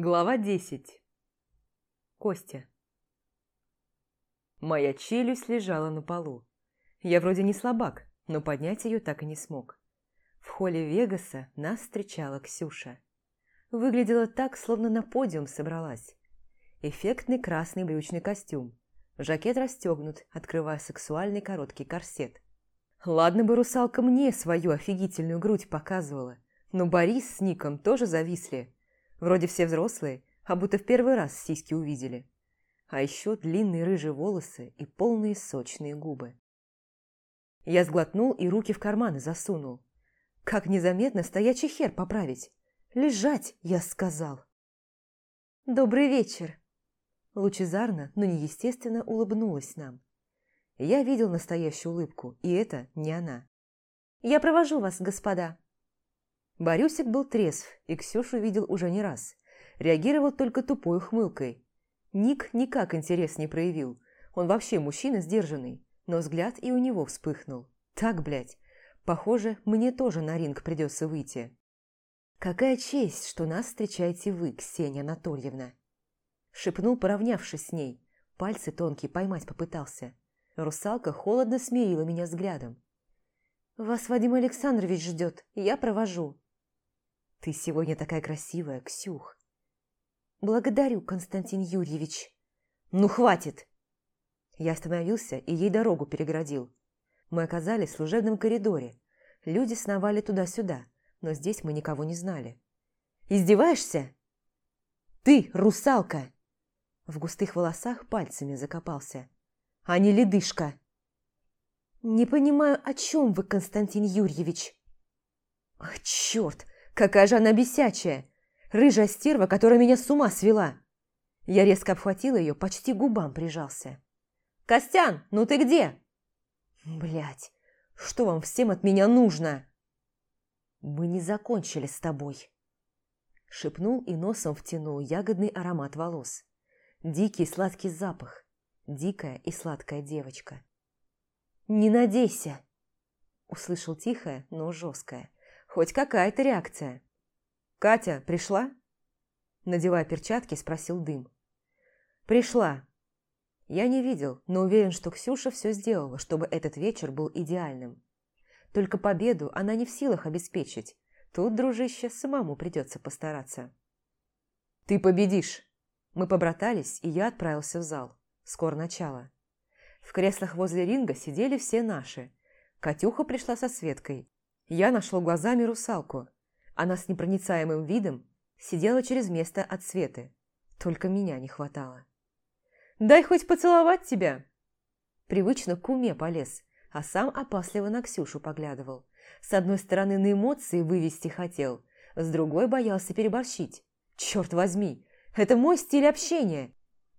Глава 10. Костя. Моя челюсть лежала на полу. Я вроде не слабак, но поднять ее так и не смог. В холле Вегаса нас встречала Ксюша. Выглядела так, словно на подиум собралась. Эффектный красный брючный костюм. Жакет расстегнут, открывая сексуальный короткий корсет. Ладно бы русалка мне свою офигительную грудь показывала, но Борис с Ником тоже зависли – Вроде все взрослые, а будто в первый раз сиськи увидели. А еще длинные рыжие волосы и полные сочные губы. Я сглотнул и руки в карманы засунул. Как незаметно стоячий хер поправить. Лежать, я сказал. «Добрый вечер!» Лучезарно, но неестественно улыбнулась нам. Я видел настоящую улыбку, и это не она. «Я провожу вас, господа!» Борюсик был трезв, и Ксюшу видел уже не раз. Реагировал только тупой ухмылкой. Ник никак интерес не проявил. Он вообще мужчина сдержанный, но взгляд и у него вспыхнул. Так, блядь, похоже, мне тоже на ринг придется выйти. «Какая честь, что нас встречаете вы, Ксения Анатольевна!» Шепнул, поравнявшись с ней. Пальцы тонкие поймать попытался. Русалка холодно смирила меня взглядом. «Вас Вадим Александрович ждет, я провожу». «Ты сегодня такая красивая, Ксюх!» «Благодарю, Константин Юрьевич!» «Ну, хватит!» Я остановился и ей дорогу переградил. Мы оказались в служебном коридоре. Люди сновали туда-сюда, но здесь мы никого не знали. «Издеваешься?» «Ты, русалка!» В густых волосах пальцами закопался. «А не ледышка!» «Не понимаю, о чем вы, Константин Юрьевич?» «Ах, черт! Какая же она бесячая! Рыжая стерва, которая меня с ума свела!» Я резко обхватила ее, почти губам прижался. «Костян, ну ты где?» Блять, что вам всем от меня нужно?» «Мы не закончили с тобой», – шепнул и носом втянул ягодный аромат волос. Дикий сладкий запах, дикая и сладкая девочка. «Не надейся!» – услышал тихое, но жесткое. Хоть какая-то реакция. «Катя, пришла?» Надевая перчатки, спросил Дым. «Пришла». Я не видел, но уверен, что Ксюша все сделала, чтобы этот вечер был идеальным. Только победу она не в силах обеспечить. Тут, дружище, самому придется постараться. «Ты победишь!» Мы побратались, и я отправился в зал. Скоро начало. В креслах возле ринга сидели все наши. Катюха пришла со Светкой. Я нашел глазами русалку. Она с непроницаемым видом сидела через место от Светы. Только меня не хватало. «Дай хоть поцеловать тебя!» Привычно к уме полез, а сам опасливо на Ксюшу поглядывал. С одной стороны, на эмоции вывести хотел, с другой боялся переборщить. Черт возьми, это мой стиль общения.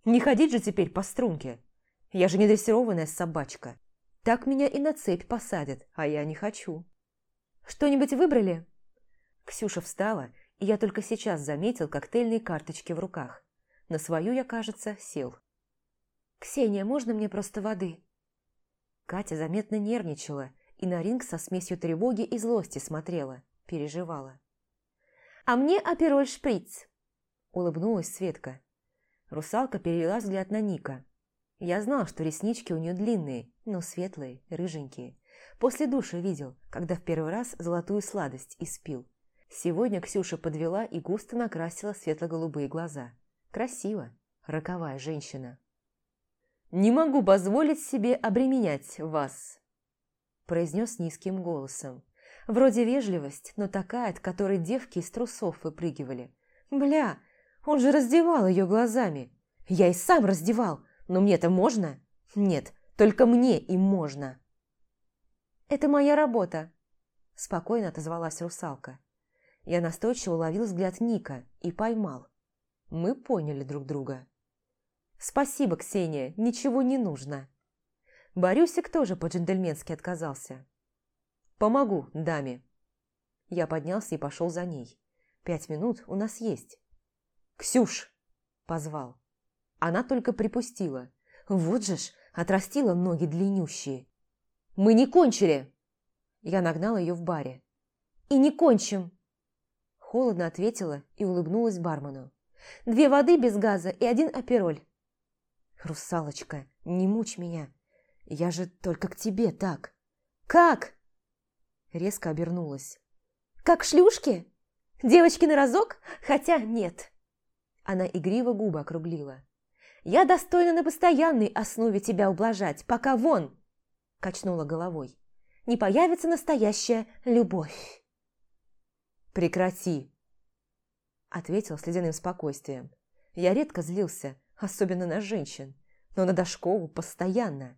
Не ходить же теперь по струнке. Я же не дрессированная собачка. Так меня и на цепь посадят, а я не хочу. «Что-нибудь выбрали?» Ксюша встала, и я только сейчас заметил коктейльные карточки в руках. На свою я, кажется, сел. «Ксения, можно мне просто воды?» Катя заметно нервничала и на ринг со смесью тревоги и злости смотрела, переживала. «А мне апероль шприц!» Улыбнулась Светка. Русалка перевела взгляд на Ника. Я знал, что реснички у нее длинные, но светлые, рыженькие. После душа видел, когда в первый раз золотую сладость испил. Сегодня Ксюша подвела и густо накрасила светло-голубые глаза. Красиво, роковая женщина. «Не могу позволить себе обременять вас», – произнес низким голосом. Вроде вежливость, но такая, от которой девки из трусов выпрыгивали. «Бля, он же раздевал ее глазами. Я и сам раздевал, но мне-то можно? Нет, только мне и можно». «Это моя работа», – спокойно отозвалась русалка. Я настойчиво уловил взгляд Ника и поймал. Мы поняли друг друга. «Спасибо, Ксения, ничего не нужно». Борюсик тоже по-джентльменски отказался. «Помогу даме». Я поднялся и пошел за ней. «Пять минут у нас есть». «Ксюш!» – позвал. Она только припустила. Вот же ж, отрастила ноги длиннющие. Мы не кончили!» Я нагнала ее в баре. «И не кончим!» Холодно ответила и улыбнулась бармену. Две воды без газа и один апероль. Русалочка, не мучь меня. Я же только к тебе так. Как? Резко обернулась. Как шлюшки? Девочки на разок? Хотя нет. Она игриво губы округлила. Я достойна на постоянной основе тебя ублажать, пока вон, качнула головой, не появится настоящая любовь. Прекрати, ответил с ледяным спокойствием. Я редко злился, особенно на женщин, но на Дашкову постоянно.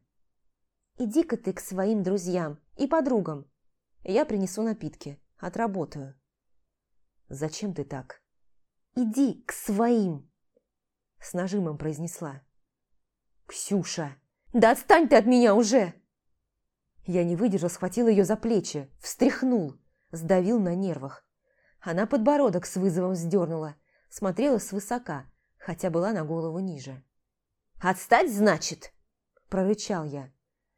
Иди-ка ты к своим друзьям и подругам. Я принесу напитки, отработаю. Зачем ты так? Иди к своим, с нажимом произнесла. Ксюша, да отстань ты от меня уже! Я не выдержал, схватил ее за плечи, встряхнул, сдавил на нервах. Она подбородок с вызовом сдернула, смотрела свысока, хотя была на голову ниже. «Отстать, значит?» – прорычал я.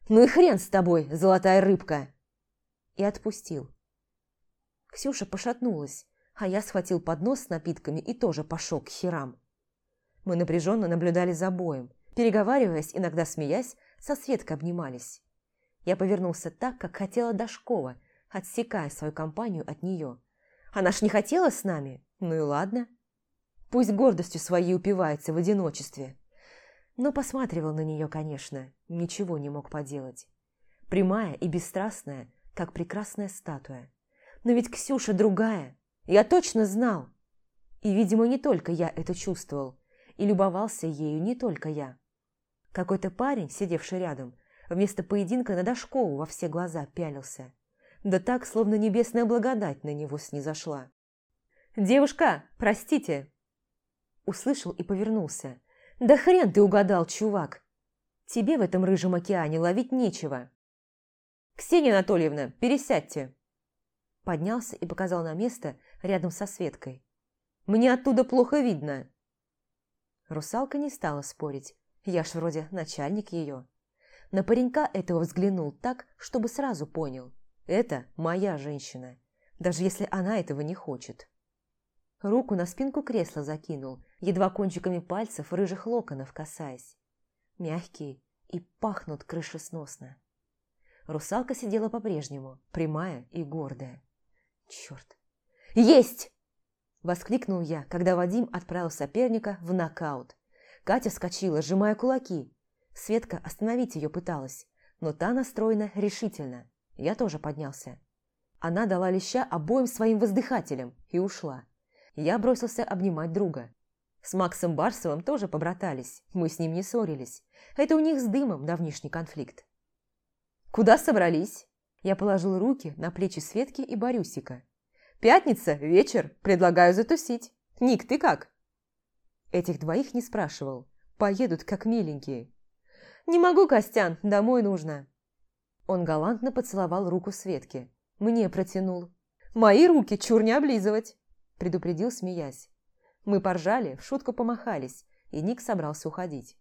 «Ну и хрен с тобой, золотая рыбка!» И отпустил. Ксюша пошатнулась, а я схватил поднос с напитками и тоже пошел к херам. Мы напряженно наблюдали за боем, переговариваясь, иногда смеясь, со Светкой обнимались. Я повернулся так, как хотела Дашкова, отсекая свою компанию от нее. Она ж не хотела с нами, ну и ладно. Пусть гордостью своей упивается в одиночестве. Но посматривал на нее, конечно, ничего не мог поделать. Прямая и бесстрастная, как прекрасная статуя. Но ведь Ксюша другая, я точно знал. И, видимо, не только я это чувствовал, и любовался ею не только я. Какой-то парень, сидевший рядом, вместо поединка на Дашкову во все глаза пялился. Да так, словно небесная благодать на него снизошла. «Девушка, простите!» Услышал и повернулся. «Да хрен ты угадал, чувак! Тебе в этом рыжем океане ловить нечего!» «Ксения Анатольевна, пересядьте!» Поднялся и показал на место рядом со Светкой. «Мне оттуда плохо видно!» Русалка не стала спорить. Я ж вроде начальник ее. На паренька этого взглянул так, чтобы сразу понял. Это моя женщина, даже если она этого не хочет. Руку на спинку кресла закинул, едва кончиками пальцев рыжих локонов касаясь. Мягкие и пахнут крышесносно. Русалка сидела по-прежнему, прямая и гордая. Черт! Есть! Воскликнул я, когда Вадим отправил соперника в нокаут. Катя вскочила, сжимая кулаки. Светка остановить ее пыталась, но та настроена решительно. Я тоже поднялся. Она дала леща обоим своим воздыхателям и ушла. Я бросился обнимать друга. С Максом Барсовым тоже побратались, мы с ним не ссорились. Это у них с дымом давнишний конфликт. «Куда собрались?» Я положил руки на плечи Светки и Борюсика. Пятница, вечер, предлагаю затусить. Ник, ты как?» Этих двоих не спрашивал. Поедут как миленькие. «Не могу, Костян, домой нужно». Он галантно поцеловал руку Светки. Мне протянул. «Мои руки чур не облизывать», предупредил, смеясь. Мы поржали, в шутку помахались, и Ник собрался уходить.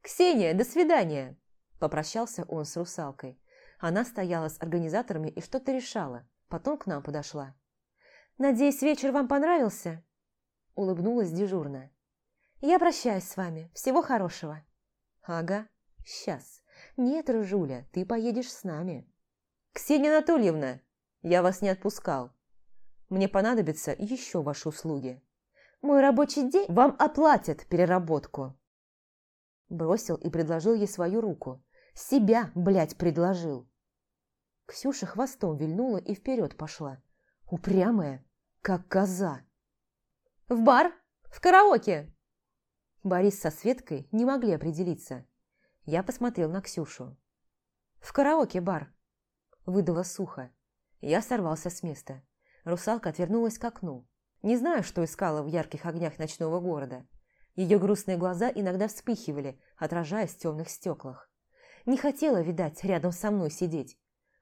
«Ксения, до свидания!» Попрощался он с русалкой. Она стояла с организаторами и что-то решала. Потом к нам подошла. «Надеюсь, вечер вам понравился?» Улыбнулась дежурная. «Я прощаюсь с вами. Всего хорошего». «Ага, сейчас. Нет, Рыжуля, ты поедешь с нами». «Ксения Анатольевна, я вас не отпускал. Мне понадобятся еще ваши услуги. Мой рабочий день вам оплатят переработку». Бросил и предложил ей свою руку. Себя, блядь, предложил. Ксюша хвостом вильнула и вперед пошла. Упрямая, как коза. «В бар? В караоке?» Борис со Светкой не могли определиться. Я посмотрел на Ксюшу. «В караоке-бар», – выдала сухо. Я сорвался с места. Русалка отвернулась к окну. Не знаю, что искала в ярких огнях ночного города. Ее грустные глаза иногда вспыхивали, отражаясь в темных стеклах. Не хотела, видать, рядом со мной сидеть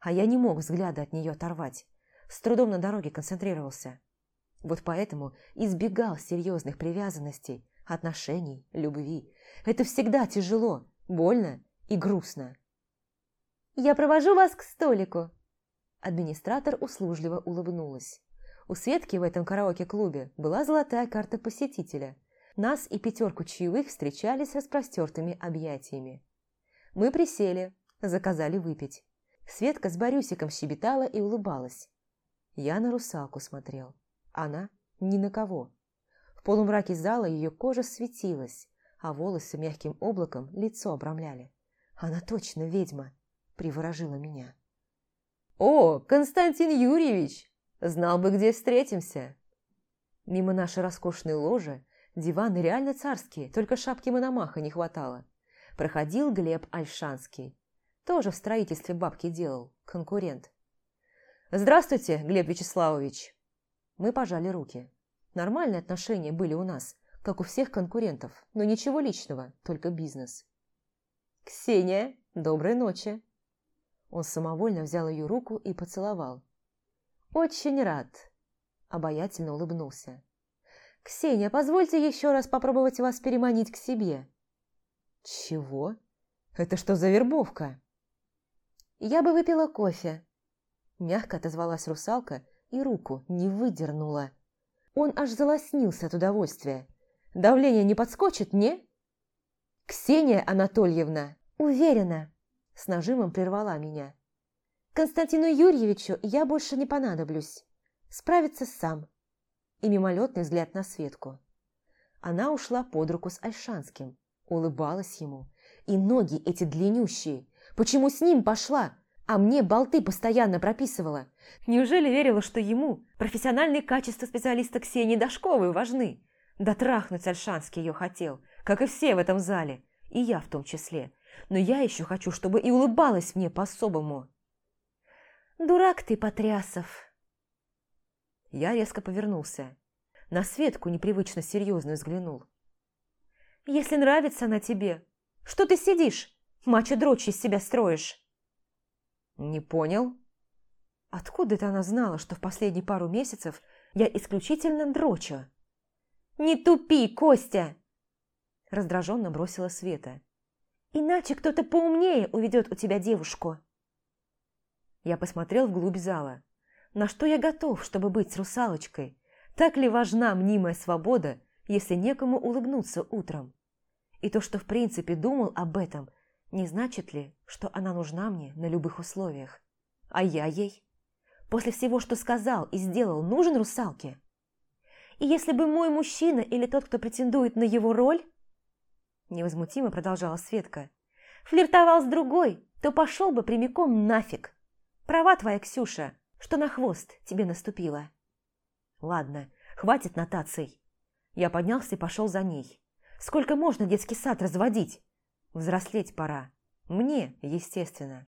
а я не мог взгляда от нее оторвать. С трудом на дороге концентрировался. Вот поэтому избегал серьезных привязанностей, отношений, любви. Это всегда тяжело, больно и грустно. «Я провожу вас к столику!» Администратор услужливо улыбнулась. У Светки в этом караоке-клубе была золотая карта посетителя. Нас и пятерку чаевых встречали с распростертыми объятиями. Мы присели, заказали выпить. Светка с Борюсиком щебетала и улыбалась. Я на русалку смотрел. Она ни на кого. Полумраке зала ее кожа светилась, а волосы мягким облаком лицо обрамляли. Она точно ведьма, приворожила меня. «О, Константин Юрьевич! Знал бы, где встретимся!» Мимо нашей роскошной ложи диваны реально царские, только шапки Мономаха не хватало. Проходил Глеб Альшанский. Тоже в строительстве бабки делал, конкурент. «Здравствуйте, Глеб Вячеславович!» Мы пожали руки. Нормальные отношения были у нас, как у всех конкурентов, но ничего личного, только бизнес. «Ксения, доброй ночи!» Он самовольно взял ее руку и поцеловал. «Очень рад!» Обаятельно улыбнулся. «Ксения, позвольте еще раз попробовать вас переманить к себе». «Чего? Это что за вербовка?» «Я бы выпила кофе», Мягко отозвалась русалка и руку не выдернула. Он аж залоснился от удовольствия. Давление не подскочит, не? «Ксения Анатольевна!» «Уверена!» С нажимом прервала меня. «Константину Юрьевичу я больше не понадоблюсь. Справится сам». И мимолетный взгляд на Светку. Она ушла под руку с Альшанским, улыбалась ему. И ноги эти длиннющие. Почему с ним пошла? А мне болты постоянно прописывала. Неужели верила, что ему профессиональные качества специалиста Ксении Дашковой важны? Да трахнуть Альшанский ее хотел, как и все в этом зале, и я в том числе. Но я еще хочу, чтобы и улыбалась мне по-особому. «Дурак ты, Потрясов!» Я резко повернулся. На Светку непривычно серьезно взглянул. «Если нравится она тебе, что ты сидишь, мачо-дрочь из себя строишь?» «Не понял?» Откуда это она знала, что в последние пару месяцев я исключительно дрочу? «Не тупи, Костя!» Раздраженно бросила Света. «Иначе кто-то поумнее уведет у тебя девушку». Я посмотрел вглубь зала. На что я готов, чтобы быть русалочкой? Так ли важна мнимая свобода, если некому улыбнуться утром? И то, что в принципе думал об этом – не значит ли, что она нужна мне на любых условиях? А я ей? После всего, что сказал и сделал, нужен русалке? И если бы мой мужчина или тот, кто претендует на его роль, невозмутимо продолжала Светка, флиртовал с другой, то пошел бы прямиком нафиг. Права твоя, Ксюша, что на хвост тебе наступила. Ладно, хватит нотаций. Я поднялся и пошел за ней. Сколько можно детский сад разводить? Взрослеть пора. Мне, естественно.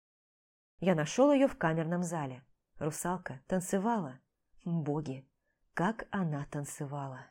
Я нашел ее в камерном зале. Русалка танцевала. Боги, как она танцевала.